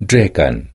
draken